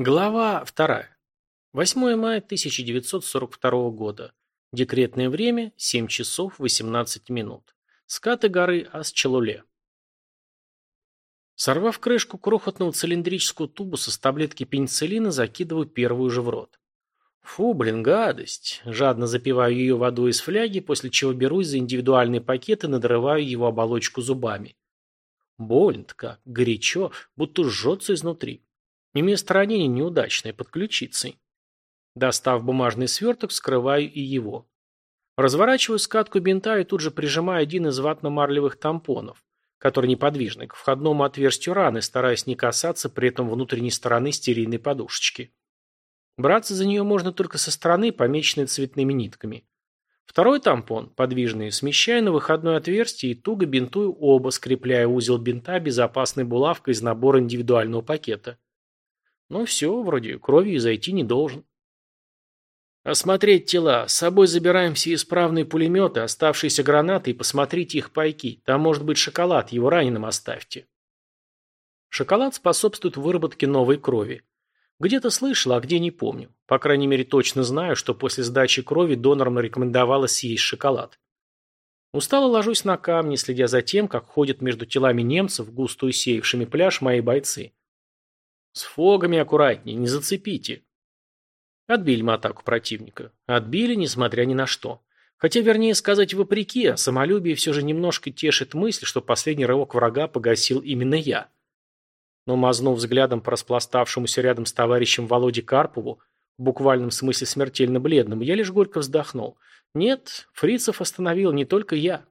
Глава 2. 8 мая 1942 года. Декретное время 7 часов 18 минут. Скаты горы Асчелуле. Сорвав крышку крохотного цилиндрического тубуса с таблетки пенициллина, закидываю первую же в рот. Фу, блин, гадость. Жадно запиваю ее водой из фляги, после чего берусь за индивидуальный пакет и надрываю его оболочку зубами. Больно-то как, горячо, будто жжется изнутри. И место ранения неудачное, под ключицей. Достав бумажный сверток, скрываю и его. Разворачиваю скатку бинта и тут же прижимаю один из ватно-марлевых тампонов, который неподвижный, к входному отверстию раны, стараясь не касаться при этом внутренней стороны стерильной подушечки. Браться за нее можно только со стороны, помеченной цветными нитками. Второй тампон, подвижный, смещаю на выходное отверстие и туго бинтую оба, скрепляя узел бинта безопасной булавкой из набора индивидуального пакета. Ну все, вроде кровью зайти не должен. Осмотреть тела. С собой забираем все исправные пулеметы, оставшиеся гранаты и посмотрите их пайки. Там может быть шоколад, его раненым оставьте. Шоколад способствует выработке новой крови. Где-то слышал, а где не помню. По крайней мере, точно знаю, что после сдачи крови донорам рекомендовалось съесть шоколад. Устало ложусь на камни, следя за тем, как ходят между телами немцев, густо усеявшими пляж, мои бойцы. С фогами аккуратнее, не зацепите. Отбили мы атаку противника. Отбили, несмотря ни на что. Хотя, вернее сказать, вопреки, а самолюбие все же немножко тешит мысль, что последний рывок врага погасил именно я. Но мазнув взглядом по распластавшемуся рядом с товарищем Володе Карпову, в буквальном смысле смертельно бледному, я лишь горько вздохнул. Нет, фрицев остановил не только я.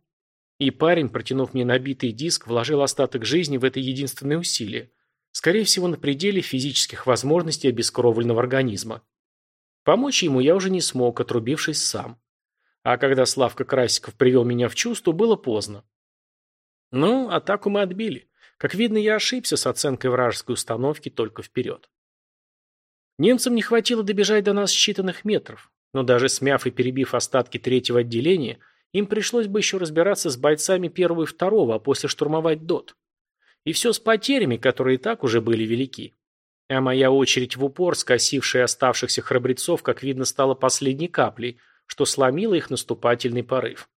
И парень, протянув мне набитый диск, вложил остаток жизни в это единственное усилие. Скорее всего, на пределе физических возможностей обескровленного организма. Помочь ему я уже не смог, отрубившись сам. А когда Славка Красиков привел меня в чувство, было поздно. Ну, атаку мы отбили. Как видно, я ошибся с оценкой вражеской установки только вперед. Немцам не хватило добежать до нас считанных метров, но даже смяв и перебив остатки третьего отделения, им пришлось бы еще разбираться с бойцами первого и второго, а после штурмовать ДОТ. И все с потерями, которые и так уже были велики. А моя очередь в упор, скосившая оставшихся храбрецов, как видно, стала последней каплей, что сломило их наступательный порыв.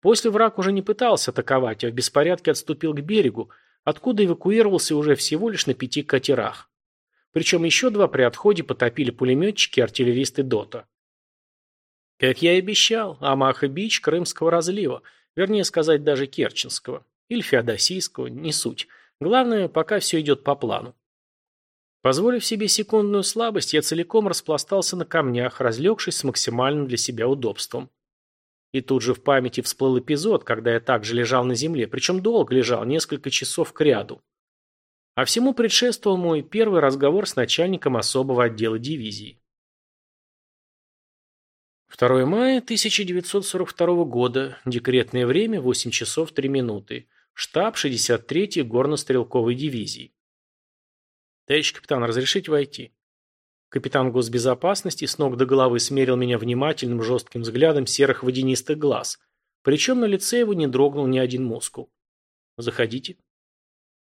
После враг уже не пытался атаковать, а в беспорядке отступил к берегу, откуда эвакуировался уже всего лишь на пяти катерах. Причем еще два при отходе потопили пулеметчики артиллеристы ДОТа. Как я и обещал, Амаха-Бич Крымского разлива, вернее сказать даже Керченского. Или Феодосийского, не суть. Главное, пока все идет по плану. Позволив себе секундную слабость, я целиком распластался на камнях, разлегшись с максимальным для себя удобством. И тут же в памяти всплыл эпизод, когда я также лежал на земле, причем долго лежал, несколько часов к ряду. А всему предшествовал мой первый разговор с начальником особого отдела дивизии. 2 мая 1942 года, декретное время 8 часов 3 минуты. Штаб 63-й горно-стрелковой дивизии. Товарищ капитан, разрешить войти? Капитан госбезопасности с ног до головы смерил меня внимательным жестким взглядом серых водянистых глаз. Причем на лице его не дрогнул ни один мускул. Заходите.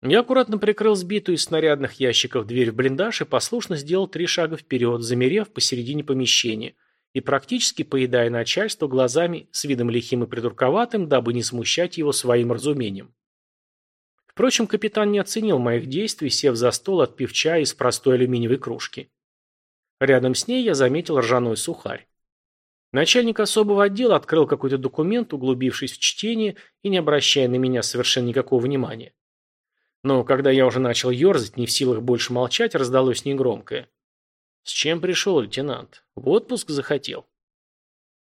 Я аккуратно прикрыл сбитую из снарядных ящиков дверь в блиндаж и послушно сделал три шага вперед, замерев посередине помещения и практически поедая начальство глазами с видом лихим и придурковатым, дабы не смущать его своим разумением. Впрочем, капитан не оценил моих действий, сев за стол, отпив чая из простой алюминиевой кружки. Рядом с ней я заметил ржаной сухарь. Начальник особого отдела открыл какой-то документ, углубившись в чтение и не обращая на меня совершенно никакого внимания. Но когда я уже начал ерзать, не в силах больше молчать, раздалось негромкое. С чем пришел лейтенант? В отпуск захотел.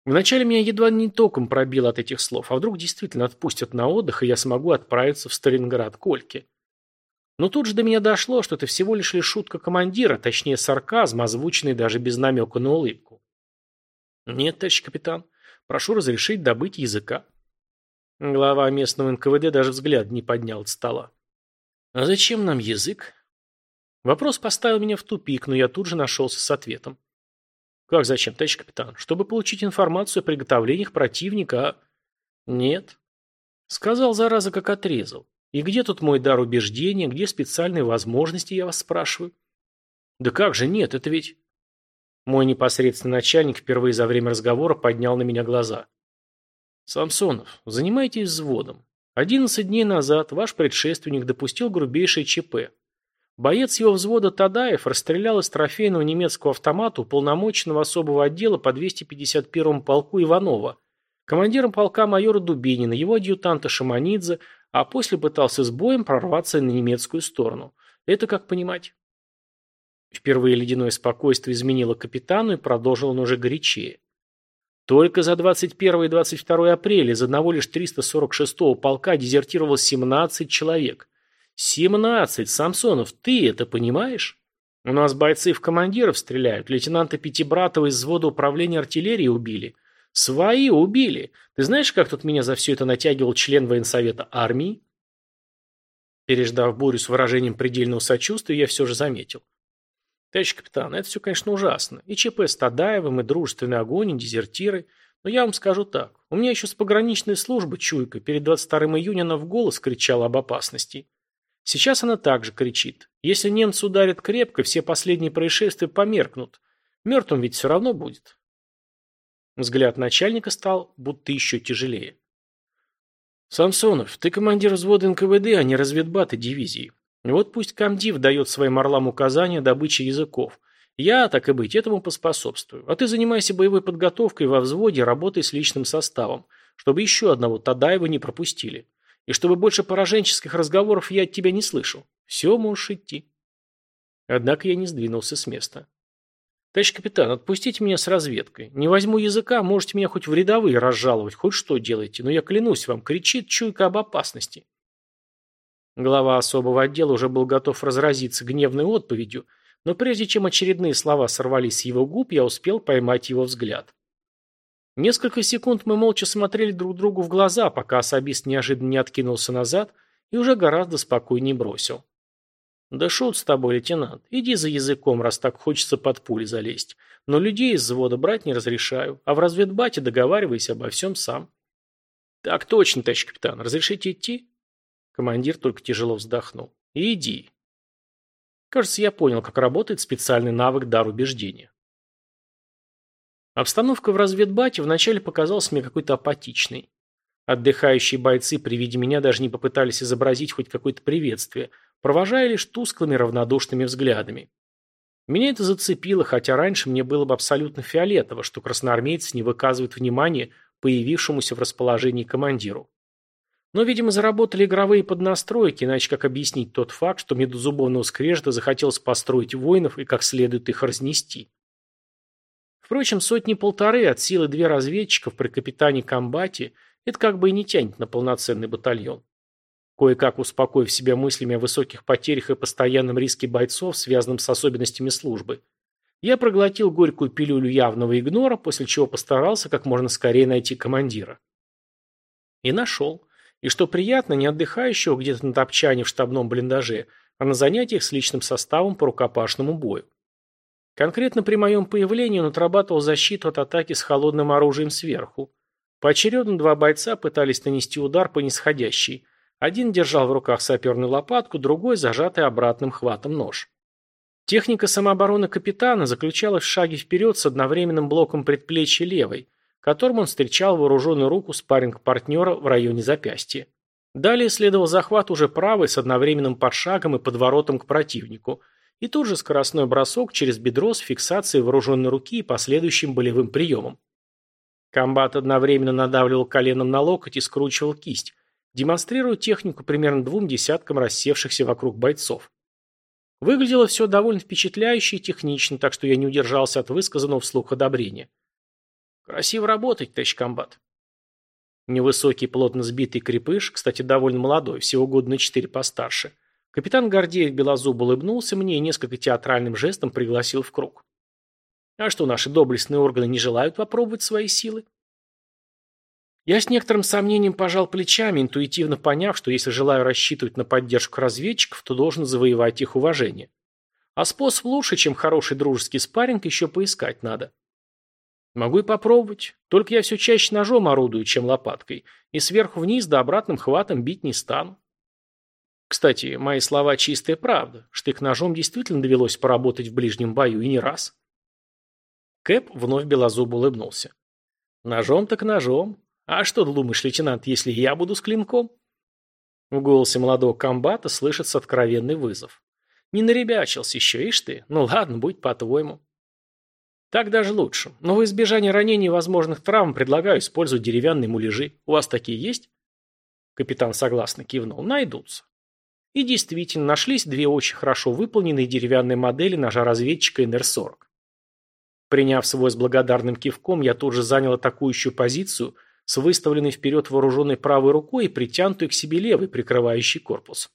Вначале меня едва не током пробило от этих слов, а вдруг действительно отпустят на отдых, и я смогу отправиться в Сталинград к Ольке. Но тут же до меня дошло, что это всего лишь шутка командира, точнее сарказм, озвученный даже без намека на улыбку. Нет, товарищ капитан, прошу разрешить добыть языка. Глава местного НКВД даже взгляд не поднял от стола. А зачем нам язык? Вопрос поставил меня в тупик, но я тут же нашелся с ответом. Как зачем, товарищ капитан? Чтобы получить информацию о приготовлениях противника, а... Нет. Сказал, зараза, как отрезал. И где тут мой дар убеждения, где специальные возможности, я вас спрашиваю? Да как же нет, это ведь... Мой непосредственный начальник впервые за время разговора поднял на меня глаза. Самсонов, занимайтесь взводом. Одиннадцать дней назад ваш предшественник допустил грубейшее ЧП. Боец его взвода Тадаев расстрелял из трофейного немецкого автомата уполномоченного особого отдела по 251-му полку Иванова, командиром полка майора Дубинина, его адъютанта Шаманидзе, а после пытался с боем прорваться на немецкую сторону. Это как понимать? Впервые ледяное спокойствие изменило капитану и продолжил он уже горячее. Только за 21 и 22 апреля из одного лишь 346-го полка дезертировало 17 человек. «Семнадцать, Самсонов, ты это понимаешь? У нас бойцы в командиров стреляют, лейтенанта Пятибратова из взвода управления артиллерией убили. Свои убили. Ты знаешь, как тут меня за все это натягивал член военсовета армии?» Переждав бурю с выражением предельного сочувствия, я все же заметил. «Товарищ капитан, это все, конечно, ужасно. И ЧП с Тадаевым, и дружественный огонь, и дезертиры. Но я вам скажу так. У меня еще с пограничной службы чуйка. Перед 22 июня она в голос кричала об опасности. Сейчас она также кричит. Если немцы ударят крепко, все последние происшествия померкнут. Мертвым ведь все равно будет. Взгляд начальника стал будто еще тяжелее. «Самсонов, ты командир взвода НКВД, а не разведбаты дивизии. Вот пусть комдив дает своим орлам указания добычи языков. Я, так и быть, этому поспособствую. А ты занимайся боевой подготовкой во взводе, работай с личным составом, чтобы еще одного Тадаева не пропустили. И чтобы больше пораженческих разговоров я от тебя не слышал. Все, можешь идти. Однако я не сдвинулся с места. Товарищ капитан, отпустите меня с разведкой. Не возьму языка, можете меня хоть в рядовые разжаловать, хоть что делайте, но я клянусь вам, кричит чуйка об опасности. Глава особого отдела уже был готов разразиться гневной отповедью, но прежде чем очередные слова сорвались с его губ, я успел поймать его взгляд. Несколько секунд мы молча смотрели друг другу в глаза, пока особист неожиданно не откинулся назад и уже гораздо спокойнее бросил. «Да шут с тобой, лейтенант. Иди за языком, раз так хочется под пули залезть. Но людей из взвода брать не разрешаю, а в разведбате договаривайся обо всем сам». «Так точно, товарищ капитан. Разрешите идти?» Командир только тяжело вздохнул. «Иди». Кажется, я понял, как работает специальный навык дар убеждения. Обстановка в разведбате вначале показалась мне какой-то апатичной. Отдыхающие бойцы при виде меня даже не попытались изобразить хоть какое-то приветствие, провожая лишь тусклыми равнодушными взглядами. Меня это зацепило, хотя раньше мне было бы абсолютно фиолетово, что красноармейцы не выказывают внимания появившемуся в расположении командиру. Но, видимо, заработали игровые поднастройки, иначе как объяснить тот факт, что мне до зубовного скрежета захотелось построить воинов и как следует их разнести. Впрочем, сотни-полторы от силы две разведчиков при капитане комбате – это как бы и не тянет на полноценный батальон. Кое-как успокоив себя мыслями о высоких потерях и постоянном риске бойцов, связанном с особенностями службы, я проглотил горькую пилюлю явного игнора, после чего постарался как можно скорее найти командира. И нашел. И что приятно, не отдыхающего где-то на топчане в штабном блиндаже, а на занятиях с личным составом по рукопашному бою. Конкретно при моем появлении он отрабатывал защиту от атаки с холодным оружием сверху. Поочередно два бойца пытались нанести удар по нисходящей. Один держал в руках саперную лопатку, другой зажатый обратным хватом нож. Техника самообороны капитана заключалась в шаге вперед с одновременным блоком предплечья левой, которым он встречал вооруженную руку спарринг-партнера в районе запястья. Далее следовал захват уже правой с одновременным подшагом и подворотом к противнику – и тут же скоростной бросок через бедро с фиксацией вооруженной руки и последующим болевым приемом. Комбат одновременно надавливал коленом на локоть и скручивал кисть, демонстрируя технику примерно двум десяткам рассевшихся вокруг бойцов. Выглядело все довольно впечатляюще и технично, так что я не удержался от высказанного вслух одобрения. «Красиво работать, товарищ комбат». Невысокий, плотно сбитый крепыш, кстати, довольно молодой, всего года на четыре постарше, Капитан Гордеев белозуб улыбнулся мне и несколько театральным жестом пригласил в круг. А что, наши доблестные органы не желают попробовать свои силы? Я с некоторым сомнением пожал плечами, интуитивно поняв, что если желаю рассчитывать на поддержку разведчиков, то должен завоевать их уважение. А способ лучше, чем хороший дружеский спарринг, еще поискать надо. Могу и попробовать, только я все чаще ножом орудую, чем лопаткой, и сверху вниз да обратным хватом бить не стану. Кстати, мои слова чистая правда. Штык-ножом действительно довелось поработать в ближнем бою, и не раз. Кэп вновь белозуб улыбнулся. Ножом так ножом. А что ты думаешь, лейтенант, если я буду с клинком? В голосе молодого комбата слышится откровенный вызов. Не наребячился еще, ишь ты. Ну ладно, будь по-твоему. Так даже лучше. Но в избежание ранений и возможных травм предлагаю использовать деревянные муляжи. У вас такие есть? Капитан согласно кивнул. Найдутся. И действительно, нашлись две очень хорошо выполненные деревянные модели ножа-разведчика НР-40. Приняв свой с благодарным кивком, я тут же занял атакующую позицию с выставленной вперед вооруженной правой рукой и притянутой к себе левой, прикрывающей корпус.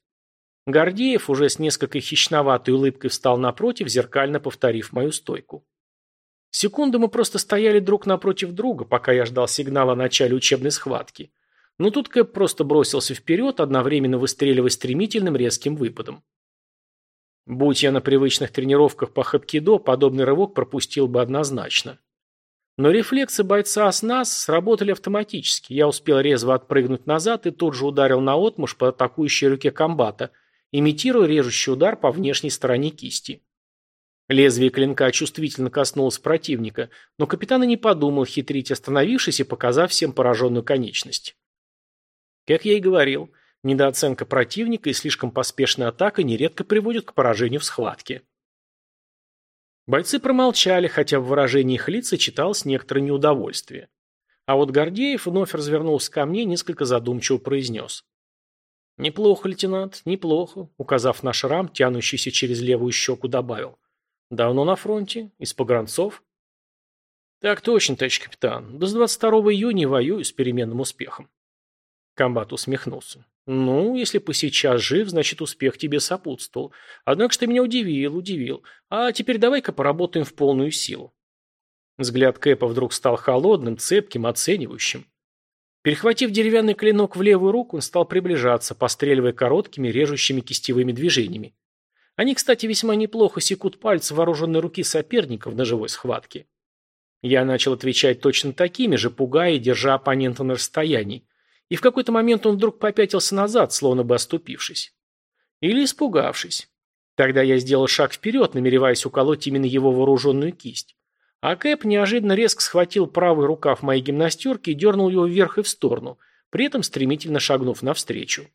Гордеев уже с несколько хищноватой улыбкой встал напротив, зеркально повторив мою стойку. Секунду мы просто стояли друг напротив друга, пока я ждал сигнала о начале учебной схватки. Но тут Кэп просто бросился вперед, одновременно выстреливая стремительным резким выпадом. Будь я на привычных тренировках по хапкидо, подобный рывок пропустил бы однозначно. Но рефлексы бойца с нас сработали автоматически. Я успел резво отпрыгнуть назад и тут же ударил на отмуж по атакующей руке комбата, имитируя режущий удар по внешней стороне кисти. Лезвие клинка чувствительно коснулось противника, но капитан и не подумал хитрить, остановившись и показав всем пораженную конечность. Как я и говорил, недооценка противника и слишком поспешная атака нередко приводят к поражению в схватке. Бойцы промолчали, хотя в выражении их лица читалось некоторое неудовольствие. А вот Гордеев вновь развернулся ко мне несколько задумчиво произнес. «Неплохо, лейтенант, неплохо», указав на шрам, тянущийся через левую щеку, добавил. «Давно на фронте? Из погранцов?» «Так точно, товарищ капитан. До 22 июня воюю с переменным успехом». Комбат усмехнулся. «Ну, если бы сейчас жив, значит, успех тебе сопутствовал. Однако что ты меня удивил, удивил. А теперь давай-ка поработаем в полную силу». Взгляд Кэпа вдруг стал холодным, цепким, оценивающим. Перехватив деревянный клинок в левую руку, он стал приближаться, постреливая короткими, режущими кистевыми движениями. Они, кстати, весьма неплохо секут пальцы вооруженной руки соперника в ножевой схватке. Я начал отвечать точно такими же, пугая и держа оппонента на расстоянии и в какой-то момент он вдруг попятился назад, словно бы оступившись. Или испугавшись. Тогда я сделал шаг вперед, намереваясь уколоть именно его вооруженную кисть. А Кэп неожиданно резко схватил правый рукав моей гимнастерки и дернул его вверх и в сторону, при этом стремительно шагнув навстречу.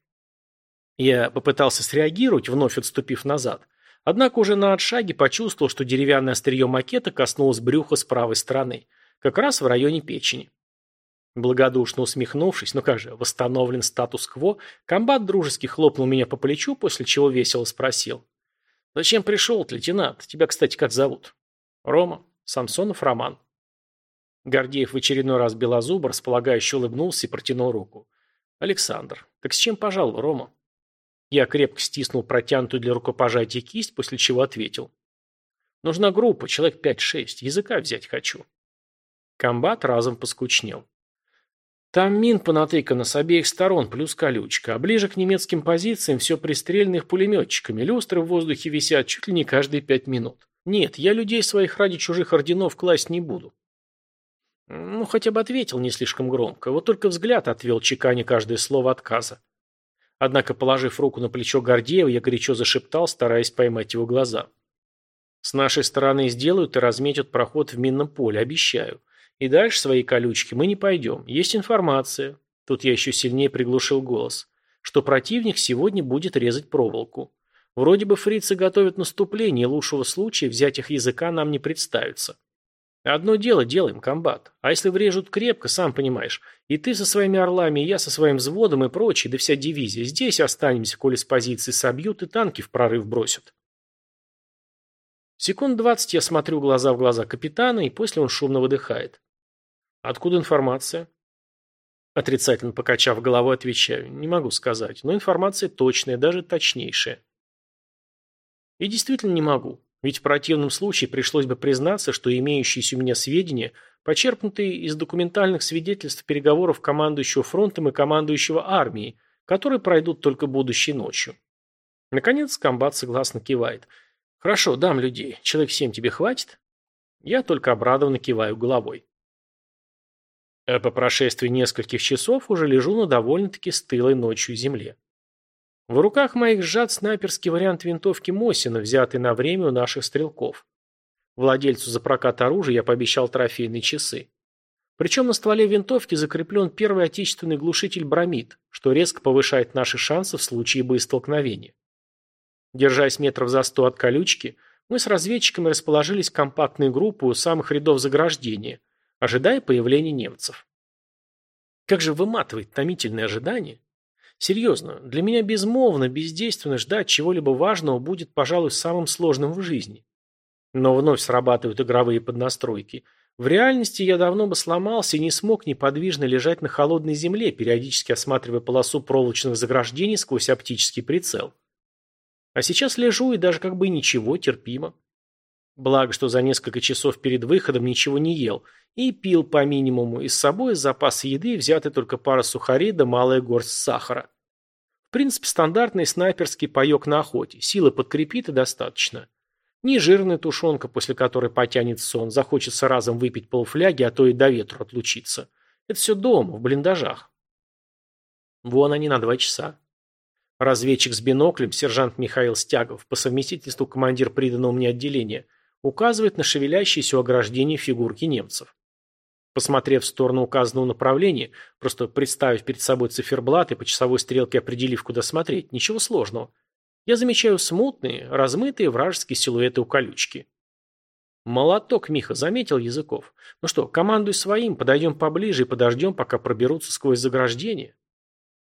Я попытался среагировать, вновь отступив назад, однако уже на отшаге почувствовал, что деревянное острие макета коснулось брюха с правой стороны, как раз в районе печени. Благодушно усмехнувшись, ну как же, восстановлен статус-кво, комбат дружески хлопнул меня по плечу, после чего весело спросил. «Зачем пришел, лейтенант? Тебя, кстати, как зовут?» «Рома. Самсонов Роман». Гордеев в очередной раз белозуб, располагающе улыбнулся и протянул руку. «Александр, так с чем пожаловал, Рома?» Я крепко стиснул протянутую для рукопожатия кисть, после чего ответил. «Нужна группа, человек пять-шесть, языка взять хочу». Комбат разом поскучнел. Там мин понатыкано с обеих сторон, плюс колючка, а ближе к немецким позициям все пристрелено их пулеметчиками, люстры в воздухе висят чуть ли не каждые пять минут. Нет, я людей своих ради чужих орденов класть не буду. Ну, хотя бы ответил не слишком громко, вот только взгляд отвел, чеканя каждое слово отказа. Однако, положив руку на плечо Гордеева, я горячо зашептал, стараясь поймать его глаза. С нашей стороны сделают и разметят проход в минном поле, обещаю. И дальше свои колючки мы не пойдем. Есть информация. Тут я еще сильнее приглушил голос. Что противник сегодня будет резать проволоку. Вроде бы фрицы готовят наступление, лучшего случая взять их языка нам не представится. Одно дело делаем, комбат. А если врежут крепко, сам понимаешь, и ты со своими орлами, и я со своим взводом и прочие, да вся дивизия, здесь останемся, коли с позиции собьют и танки в прорыв бросят. Секунд двадцать я смотрю глаза в глаза капитана, и после он шумно выдыхает. Откуда информация? Отрицательно покачав головой, отвечаю. Не могу сказать, но информация точная, даже точнейшая. И действительно не могу. Ведь в противном случае пришлось бы признаться, что имеющиеся у меня сведения, почерпнутые из документальных свидетельств переговоров командующего фронтом и командующего армией, которые пройдут только будущей ночью. Наконец, комбат согласно кивает. «Хорошо, дам людей. Человек семь тебе хватит?» Я только обрадованно киваю головой. А по прошествии нескольких часов уже лежу на довольно-таки стылой ночью земле. В руках моих сжат снайперский вариант винтовки Мосина, взятый на время у наших стрелков. Владельцу за прокат оружия я пообещал трофейные часы. Причем на стволе винтовки закреплен первый отечественный глушитель бромид, что резко повышает наши шансы в случае боестолкновения. Держась метров за сто от колючки, мы с разведчиками расположились в компактной группе у самых рядов заграждения, ожидая появления немцев. Как же выматывает томительное ожидание. Серьезно, для меня безмолвно, бездейственно ждать чего-либо важного будет, пожалуй, самым сложным в жизни. Но вновь срабатывают игровые поднастройки. В реальности я давно бы сломался и не смог неподвижно лежать на холодной земле, периодически осматривая полосу проволочных заграждений сквозь оптический прицел. А сейчас лежу и даже как бы ничего, терпимо. Благо, что за несколько часов перед выходом ничего не ел и пил по минимуму, и с собой из еды взяты только пара сухарей да малая горсть сахара. В принципе, стандартный снайперский паек на охоте, силы подкрепит и достаточно. Не жирная тушенка, после которой потянет сон, захочется разом выпить полфляги, а то и до ветру отлучиться. Это все дома, в блиндажах. Вон они на два часа. Разведчик с биноклем, сержант Михаил Стягов, по совместительству командир приданного мне отделения – указывает на шевелящиеся у фигурки немцев. Посмотрев в сторону указанного направления, просто представив перед собой циферблат и по часовой стрелке определив, куда смотреть, ничего сложного, я замечаю смутные, размытые вражеские силуэты у колючки. Молоток Миха заметил Языков. Ну что, командуй своим, подойдем поближе и подождем, пока проберутся сквозь заграждение.